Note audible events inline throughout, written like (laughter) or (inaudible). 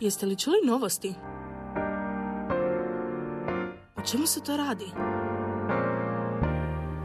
Jeste li čuli novosti? O čemu se to radi?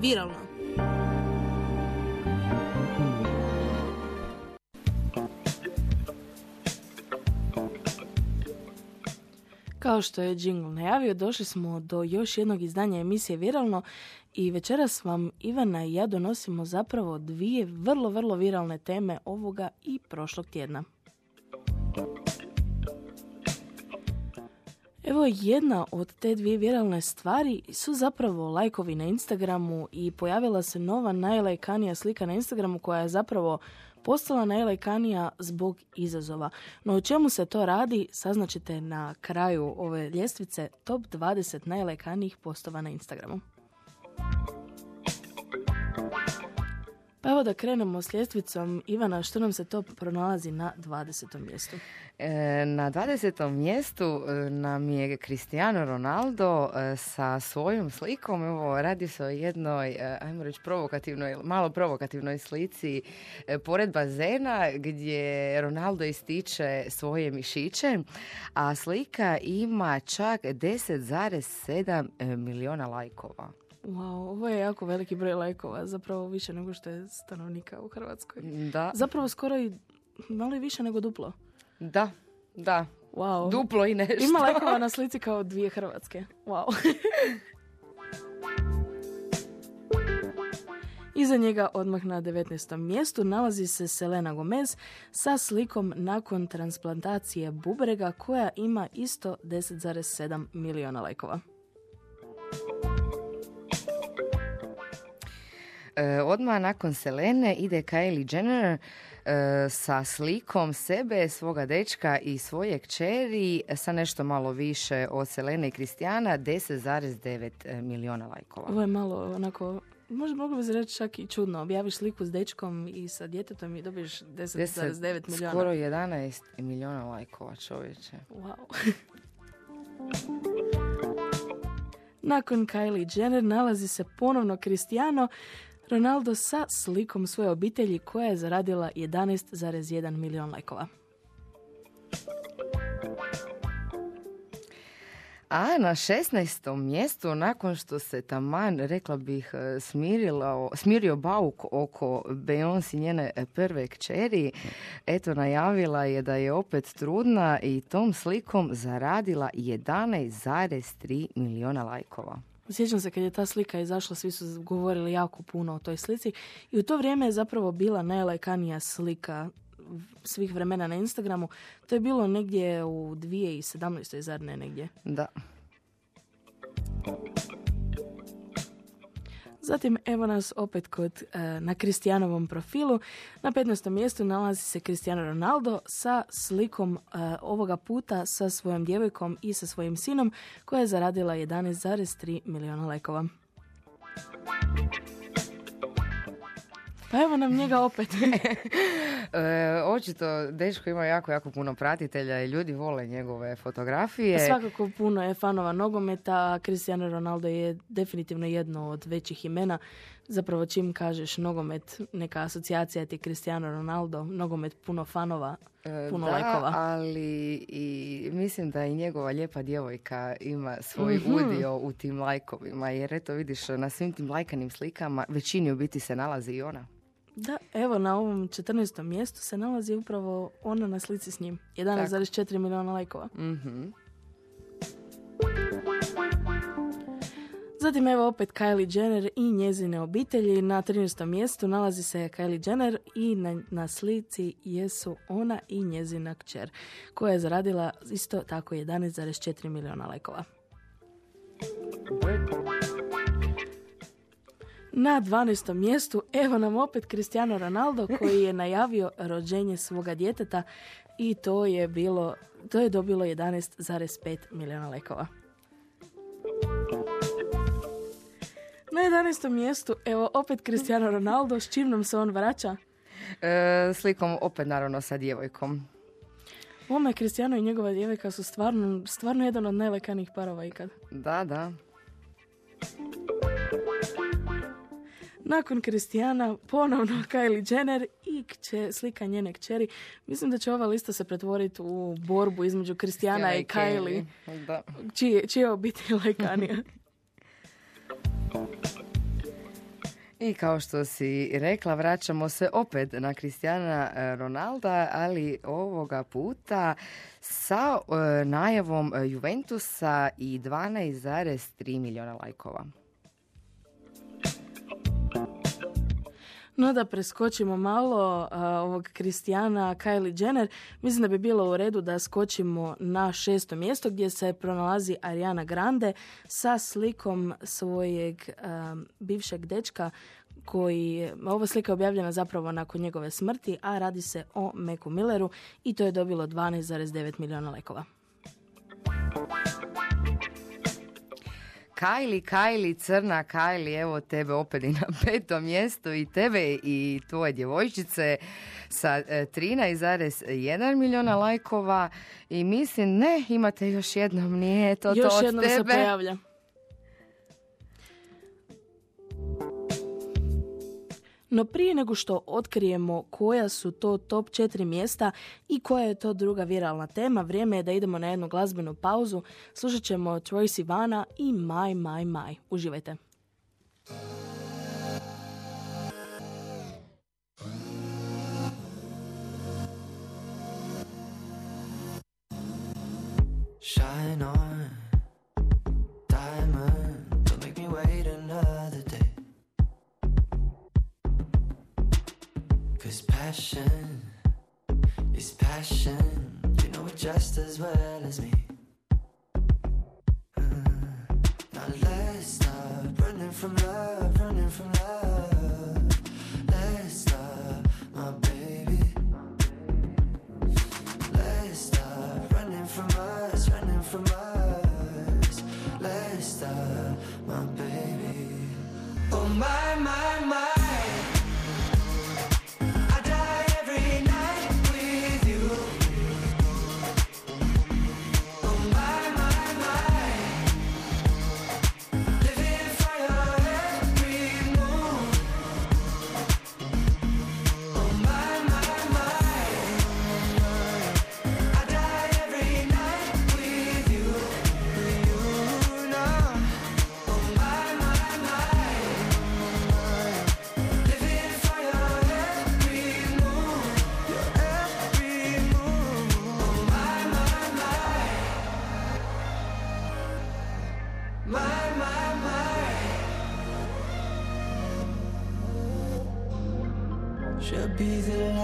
Viralno. Kao što je Jingle najavio, došli smo do još jednog izdanja emisije Viralno i večeras vam Ivana i ja donosimo zapravo dvije vrlo, vrlo viralne teme ovoga i prošlog tjedna. Evo jedna od te dvije viralne stvari su zapravo lajkovi na Instagramu i pojavila se nova najlajkanija slika na Instagramu koja je zapravo postala najlajkanija zbog izazova. No o čemu se to radi saznaćete na kraju ove ljestvice top 20 najlajkanijih postova na Instagramu. Evo da krenemo s ljestvicom. Ivana, što nam se to pronalazi na 20. mjestu? E, na 20. mjestu e, nam je Cristiano Ronaldo e, sa svojom slikom. Evo, radi se o jednoj, ajmo reći, provokativnoj, malo provokativnoj slici pored bazena gdje Ronaldo ističe svoje mišiće, a slika ima čak 10,7 miliona lajkova. Wow, ovo je jako veliki broj lajkova, zapravo više nego što je stanovnika u Hrvatskoj. Da. Zapravo skoro i malo i više nego duplo. Da, da. Wow. Duplo i nešto. Ima lajkova na (laughs) slici kao dvije Hrvatske. Wow. (laughs) Iza njega odmah na 19. mjestu nalazi se Selena Gomez sa slikom nakon transplantacije bubrega koja ima isto 10,7 miliona lajkova. E, odmah nakon Selene ide Kylie Jenner e, sa slikom sebe, svoga dečka i svoje kćeri sa nešto malo više od Selene i Kristijana, 10,9 miliona lajkova. Ovo je malo onako Možda moglo bi se reći čak i čudno. Objaviš sliku s dečkom i sa djetetom i dobiješ 10,9 milijuna. Skoro 11 milijuna lajkova čovječe. Wow. (laughs) Nakon Kylie Jenner nalazi se ponovno Cristiano Ronaldo sa slikom svoje obitelji koja je zaradila 11,1 milion lajkova. A na 16. mjestu, nakon što se taman, rekla bih, e, smirila, smirio bauk oko Beyoncé njene prve kćeri, eto najavila je da je opet trudna i tom slikom zaradila 11,3 miliona lajkova. Sjećam se kad je ta slika izašla, svi su govorili jako puno o toj slici i u to vrijeme je zapravo bila najlajkanija slika svih vremena na Instagramu. To je bilo negdje u 2017. zar ne negdje? Da. Zatim evo nas opet kod e, na Kristijanovom profilu. Na 15. mjestu nalazi se Cristiano Ronaldo sa slikom e, ovoga puta sa svojom djevojkom i sa svojim sinom koja je zaradila 11,3 milijuna lekova. Pa evo nam njega opet. (laughs) e, očito, Dečko ima jako, jako puno pratitelja i ljudi vole njegove fotografije. Svakako puno je fanova nogometa. Cristiano Ronaldo je definitivno jedno od većih imena. Zapravo čim kažeš nogomet, neka asocijacija ti Cristiano Ronaldo, nogomet puno fanova, e, puno da, lajkova. ali i mislim da i njegova lijepa djevojka ima svoj mm udio u tim lajkovima, jer eto vidiš na svim tim lajkanim slikama većini u biti se nalazi i ona. Da, evo na ovom 14. mjestu se nalazi upravo ona na slici s njim. 11,4 milijuna lajkova. mm Zatim evo opet Kylie Jenner i njezine obitelji. Na 13. mjestu nalazi se Kylie Jenner i na, na slici jesu ona i njezina kćer koja je zaradila isto tako 11,4 milijuna lajkova. Na 12. mjestu evo nam opet Cristiano Ronaldo koji je najavio rođenje svoga djeteta i to je bilo to je dobilo 11,5 milijuna lekova. Na 11. mjestu evo opet Cristiano Ronaldo s čim nam se on vraća? E, slikom opet naravno sa djevojkom. Ome, Cristiano i njegova djevojka su stvarno, stvarno jedan od najlekanijih parova ikad. Da, da. Nakon Kristijana ponovno (laughs) Kylie Jenner i kće, slika njene kćeri. Mislim da će ova lista se pretvoriti u borbu između Kristijana i Kylie. Da. Čije, čije obitelj lajkanija. (laughs) I kao što si rekla, vraćamo se opet na Kristijana e, Ronalda, ali ovoga puta sa e, najavom Juventusa i 12,3 milijuna lajkova. No da preskočimo malo ovog Kristijana Kylie Jenner, mislim da bi bilo u redu da skočimo na šesto mjesto gdje se pronalazi Ariana Grande sa slikom svojeg bivšeg dečka koji, ova slika je objavljena zapravo nakon njegove smrti, a radi se o Meku Milleru i to je dobilo 12,9 milijuna lekova. Kajli, Kajli, crna Kajli, evo tebe opet i na (laughs) petom mjestu i tebe i tvoje djevojčice sa 13,1 e, milijuna lajkova i mislim ne, imate još jednom, nije to još to od jednom tebe. se pojavlja. No prije nego što otkrijemo koja su to top 4 mjesta i koja je to druga viralna tema, vrijeme je da idemo na jednu glazbenu pauzu. Slušat ćemo Troy Sivana i My My My. Uživajte. Cause passion is passion. You know it just as well as me. Uh, now let's stop running from love, running from love.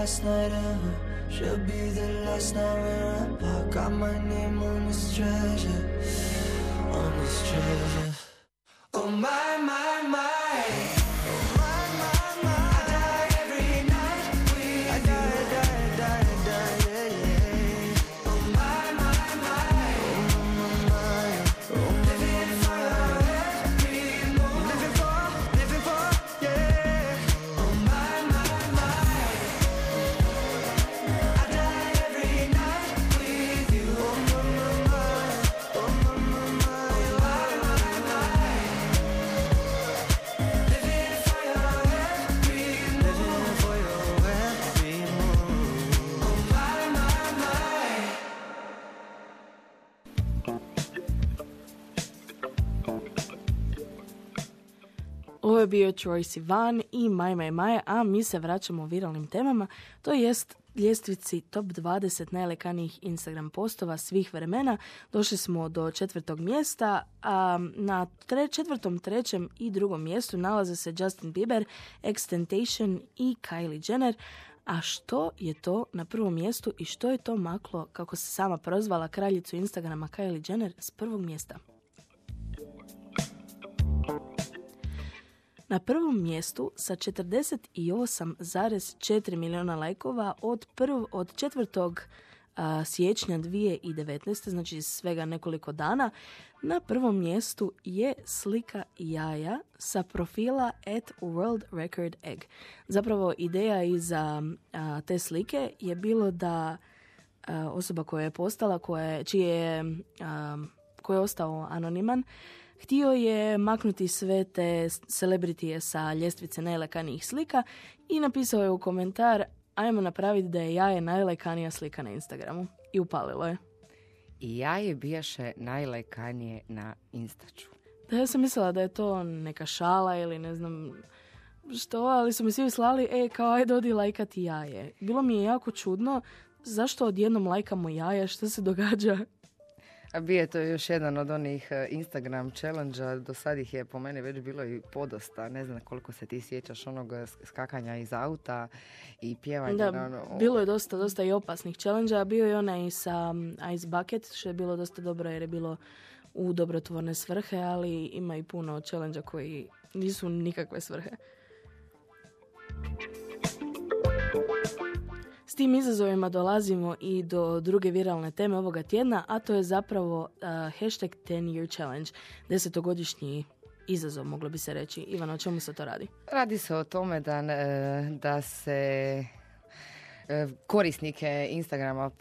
Last night ever. Should be the last night we're apart Got my name on this treasure. On this treasure. Oh my, my Ovo je bio Troy Sivan i Maj Maj Maj, a mi se vraćamo u viralnim temama, to jest ljestvici top 20 najlekanijih Instagram postova svih vremena. Došli smo do četvrtog mjesta, a na tre, četvrtom, trećem i drugom mjestu nalaze se Justin Bieber, Extentation i Kylie Jenner. A što je to na prvom mjestu i što je to maklo, kako se sama prozvala kraljicu Instagrama Kylie Jenner, s prvog mjesta? Na prvom mjestu sa 48,4 milijuna lajkova od, prv, od 4. A, siječnja 2019. znači svega nekoliko dana, na prvom mjestu je slika jaja sa profila at World Record Egg. Zapravo ideja iza te slike je bilo da osoba koja je postala, koja je, čije, koja je ostao anoniman, Htio je maknuti sve te celebritije sa ljestvice najlekanijih slika i napisao je u komentar ajmo napraviti da je jaje najlekanija slika na Instagramu. I upalilo je. I jaje bijaše najlekanije na Instaču. Da ja sam mislila da je to neka šala ili ne znam što, ali su mi svi slali, e, kao ajde odi lajkati jaje. Bilo mi je jako čudno zašto odjednom lajkamo jaje, što se događa? A bi je to još jedan od onih e, Instagram challenge do sad ih je po meni već bilo i podosta, ne znam koliko se ti sjećaš onog e, skakanja iz auta i pjevanja. Da, ono, bilo je dosta, dosta i opasnih challenge a bio je onaj sa Ice Bucket, što je bilo dosta dobro jer je bilo u dobrotvorne svrhe, ali ima i puno challenge koji nisu nikakve svrhe. S tim izazovima dolazimo i do druge viralne teme ovoga tjedna, a to je zapravo uh, hashtag 10 year challenge, desetogodišnji izazov, moglo bi se reći. Ivan, o čemu se to radi? Radi se o tome da, da se korisnike Instagrama,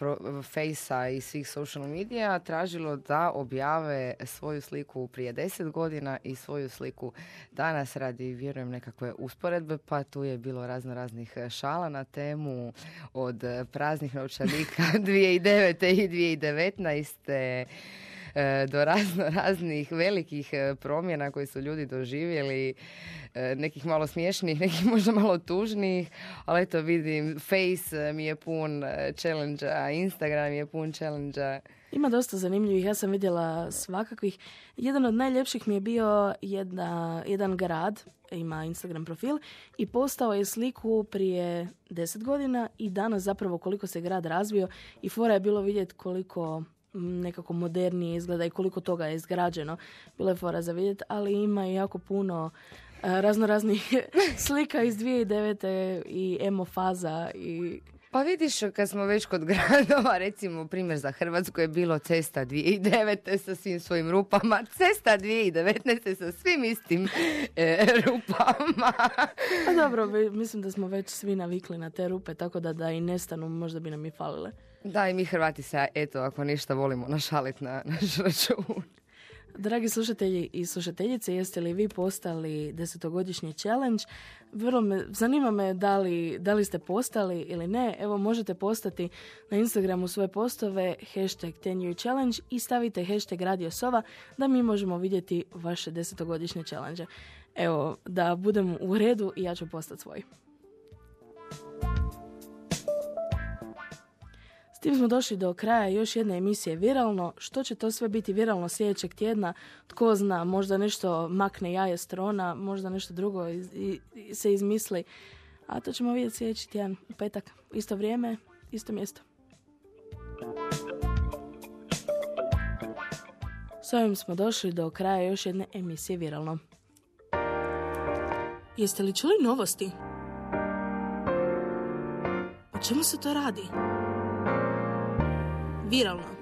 Facea i svih social medija tražilo da objave svoju sliku prije deset godina i svoju sliku danas radi, vjerujem, nekakve usporedbe, pa tu je bilo razno raznih šala na temu od praznih novčanika (laughs) 2009. i 2019 e, do razno raznih velikih e, promjena koje su ljudi doživjeli E, nekih malo smiješnih, (laughs) nekih možda malo tužnih, ali eto vidim, Face mi je pun e, challenge Instagram je pun challenge Ima dosta zanimljivih, ja sam vidjela svakakvih. Jedan od najljepših mi je bio jedna, jedan grad, ima Instagram profil i postao je sliku prije deset godina i danas zapravo koliko se grad razvio i fora je bilo vidjeti koliko nekako modernije izgleda i koliko toga je izgrađeno. Bilo je fora za vidjeti, ali ima jako puno razno raznih (laughs) slika iz 2009. i emo faza i pa vidiš, kad smo već kod gradova, recimo primjer za Hrvatsku je bilo cesta 2009. sa svim svojim rupama, cesta 2019. sa svim istim e, rupama. Pa dobro, mislim da smo već svi navikli na te rupe, tako da da i nestanu, možda bi nam i falile. Da, i mi Hrvati se, eto, ako ništa volimo našaliti na naš račun. Dragi slušatelji i slušateljice, jeste li vi postali desetogodišnji challenge? Vrlo me, zanima me da li, da li ste postali ili ne. Evo možete postati na Instagramu svoje postove hashtag 10 year challenge i stavite hashtag Radio Sova da mi možemo vidjeti vaše desetogodišnje challenge. Evo, da budem u redu i ja ću postati svoj. Tim smo došli do kraja još jedne emisije Viralno. Što će to sve biti viralno sljedećeg tjedna? Tko zna, možda nešto makne jaje strona, možda nešto drugo i, se izmisli. A to ćemo vidjeti sljedeći tjedan, u petak. Isto vrijeme, isto mjesto. S ovim smo došli do kraja još jedne emisije Viralno. Jeste li čuli novosti? O čemu se to radi? Viralno.